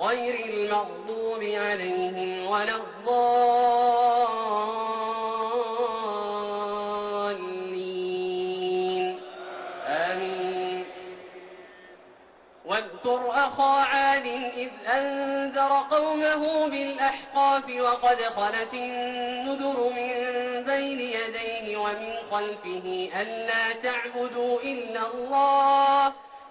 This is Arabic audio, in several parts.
غير المغضوب عليهم ولا الضالين. واذكر أخا عاد إذ أنذر قومه بالأحقاف وقد خلت النذر من بين يديه ومن خلفه ألا تعبدوا إلا الله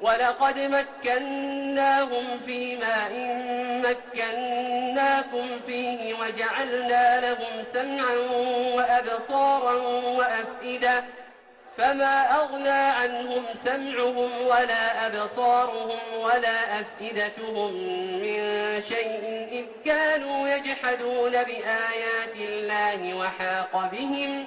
ولقد مكناهم في ماء مكناكم فيه وجعلنا لهم سمعا وأبصارا وأفئدة فما أغنى عنهم سمعهم ولا أبصارهم ولا أفئدتهم من شيء إذ كانوا يجحدون بآيات الله وحاق بهم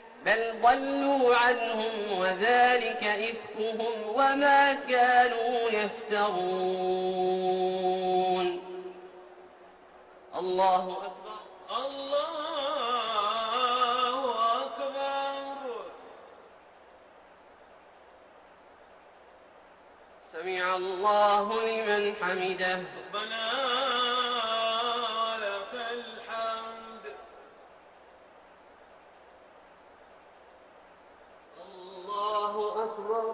بل ضلوا عنهم وذلك إفكهم وما كانوا يفترون. الله أكبر. الله أكبر. سمع الله لمن حمده. ربنا الله أكبر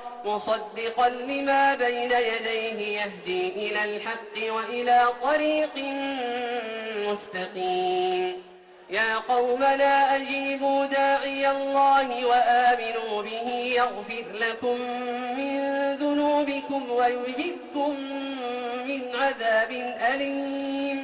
مصدقا لما بين يديه يهدي إلى الحق وإلى طريق مستقيم. يا قومنا أجيبوا داعي الله وآمنوا به يغفر لكم من ذنوبكم ويجبكم من عذاب أليم.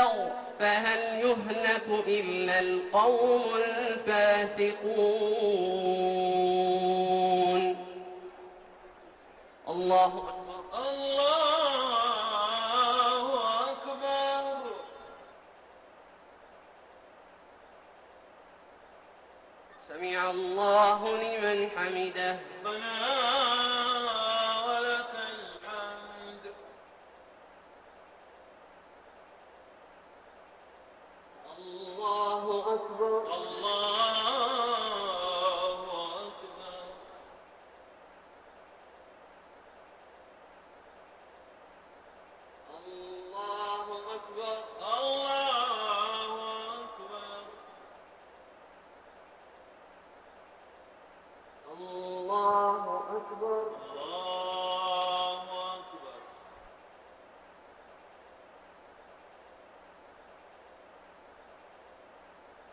فهل يهلك إلا القوم الفاسقون؟ الله أكبر. الله أكبر. سمع الله لمن حمده.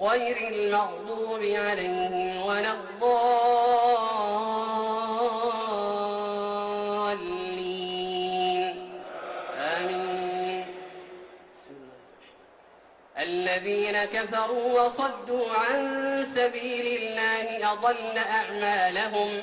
غير المغضوب عليهم ولا الضالين. آمين. الذين كفروا وصدوا عن سبيل الله أضل أعمالهم.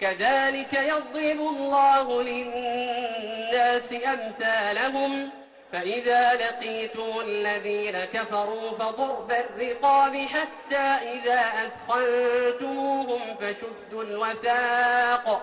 كذلك يضرب الله للناس أمثالهم فإذا لقيتم الذين كفروا فضرب الرقاب حتى إذا أثخنتموهم فشدوا الوثاق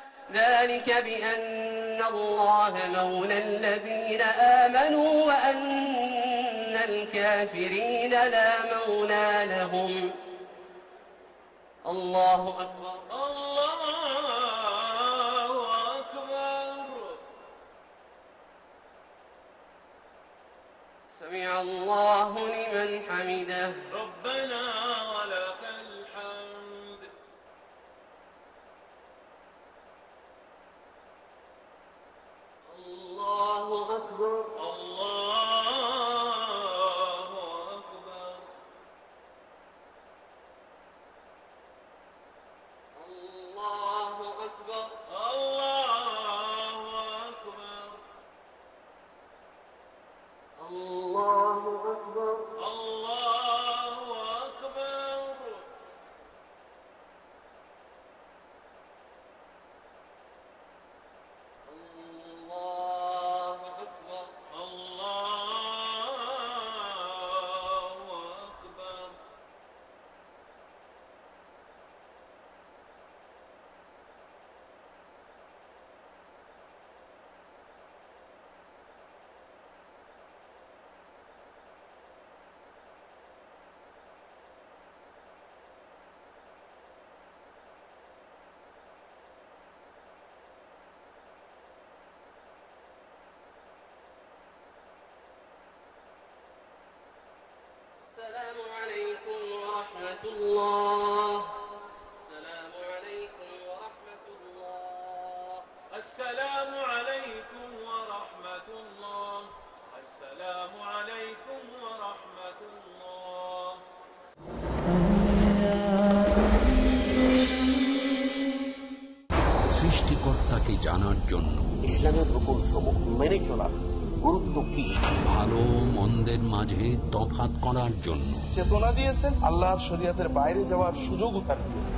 ذلك بأن الله مولى الذين آمنوا وأن الكافرين لا مولى لهم. الله أكبر. الله أكبر. سمع الله لمن حمده. ربنا ولك الحمد الله أكبر الله أكبر الله أكبر الله أكبر الله أكبر الله أكبر الله أكبر الله أكبر السلام عليكم ورحمة الله السلام عليكم ورحمة الله السلام عليكم ورحمة الله السلام عليكم ورحمة الله সৃষ্টিকর্তাকে জানার জন্য ইসলামের রূপন সমূহ মেনে চলার গুরুত্ব কি ভালো মন্দের মাঝে তফাত করার জন্য। চেতনা দিয়েছেন আল্লাহর শরিয়াতের বাইরে যাওয়ার সুযোগও তার দিয়েছেন।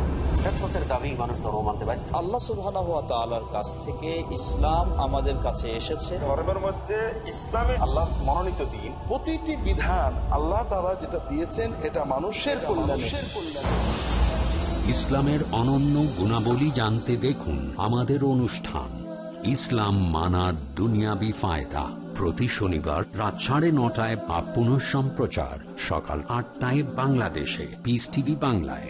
ফেতরতের দাবি মানুষ ধর্ম মানতে পারে আল্লাহ সুবহানাহু ওয়া তাআলার কাছ থেকে ইসলাম আমাদের কাছে এসেছে। ধর্মের মধ্যে ইসলামী আল্লাহ মনোনীত দিন। প্রতিটি বিধান আল্লাহ যেটা দিয়েছেন এটা মানুষের কল্যাণে। ইসলামের অনন্য গুণাবলী জানতে দেখুন আমাদের অনুষ্ঠান। ইসলাম মানার দুনিয়াবি ফায়দা। প্রতি শনিবার রাত সাড়ে নটায় বা পুনঃ সম্প্রচার সকাল আটটায় বাংলাদেশে। পিস টিভি বাংলায়।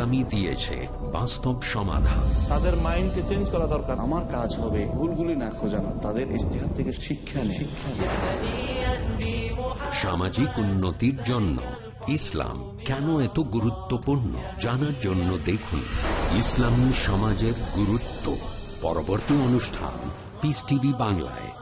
দিয়েছে বাস্তব সমাধান। তাদের মাইন্ডকে চেঞ্জ করা দরকার। আমার কাজ হবে ভুলগুলি না খোঁজানো তাদের ইস্তেহার থেকে শিক্ষা শিক্ষা সামাজিক উন্নতির জন্য ইসলাম কেন এত গুরুত্বপূর্ণ জানার জন্য দেখুন ইসলামী সমাজের গুরুত্ব। পরবর্তী অনুষ্ঠান পিস টিভি বাংলায়।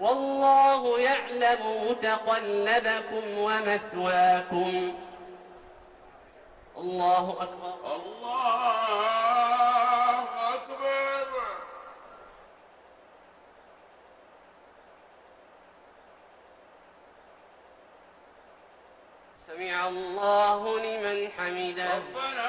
والله يعلم متقلبكم ومثواكم. الله أكبر. الله أكبر. سمع الله لمن حمده. ربنا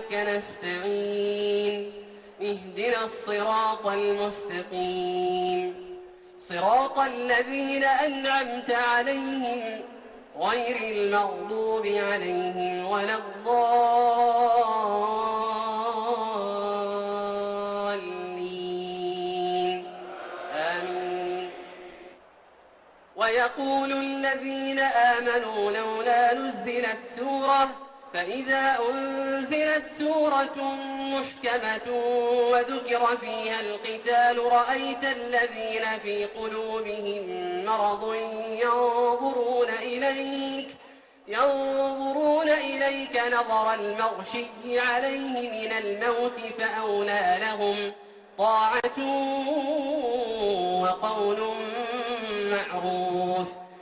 وإياك نستعين. اهدنا الصراط المستقيم. صراط الذين أنعمت عليهم غير المغضوب عليهم ولا الضالين. آمين. ويقول الذين آمنوا لولا نزلت سورة فإذا أنزلت سورة محكمة وذكر فيها القتال رأيت الذين في قلوبهم مرض ينظرون إليك ينظرون إليك نظر المغشي عليه من الموت فأولى لهم طاعة وقول معروف.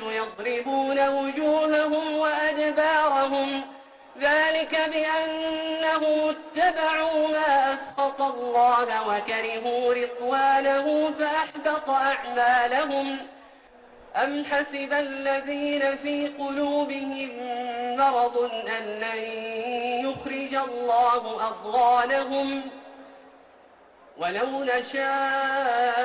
يضربون وجوههم وأدبارهم. ذلك بأنه اتبعوا ما أسخط الله وكرهوا رضوانه فأحبط أعمالهم. أم حسب الذين في قلوبهم مرض أن لن يخرج الله أضغانهم؟ ولو نشاء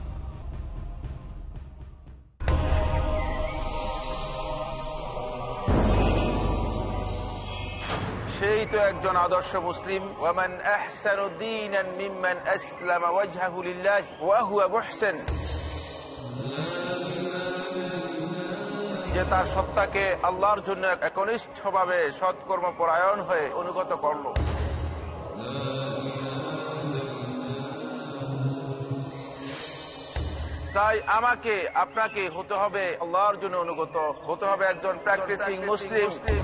সেই তো একজন আদর্শ মুসলিম। ওয়ামান আহসানু দীনান মিম্মান আসলামা ওয়াজহাহু লিল্লাহ। ওয়া হুয়া মুহসিন। যে তার সত্তাকে আল্লাহর জন্য একনিষ্ঠভাবে সৎকর্ম পরায়ণ হয়ে অনুগত করল। তাই আমাকে আপনাকে হতে হবে আল্লাহর জন্য অনুগত হতে হবে একজন প্র্যাকটিসিং মুসলিম মুসলিম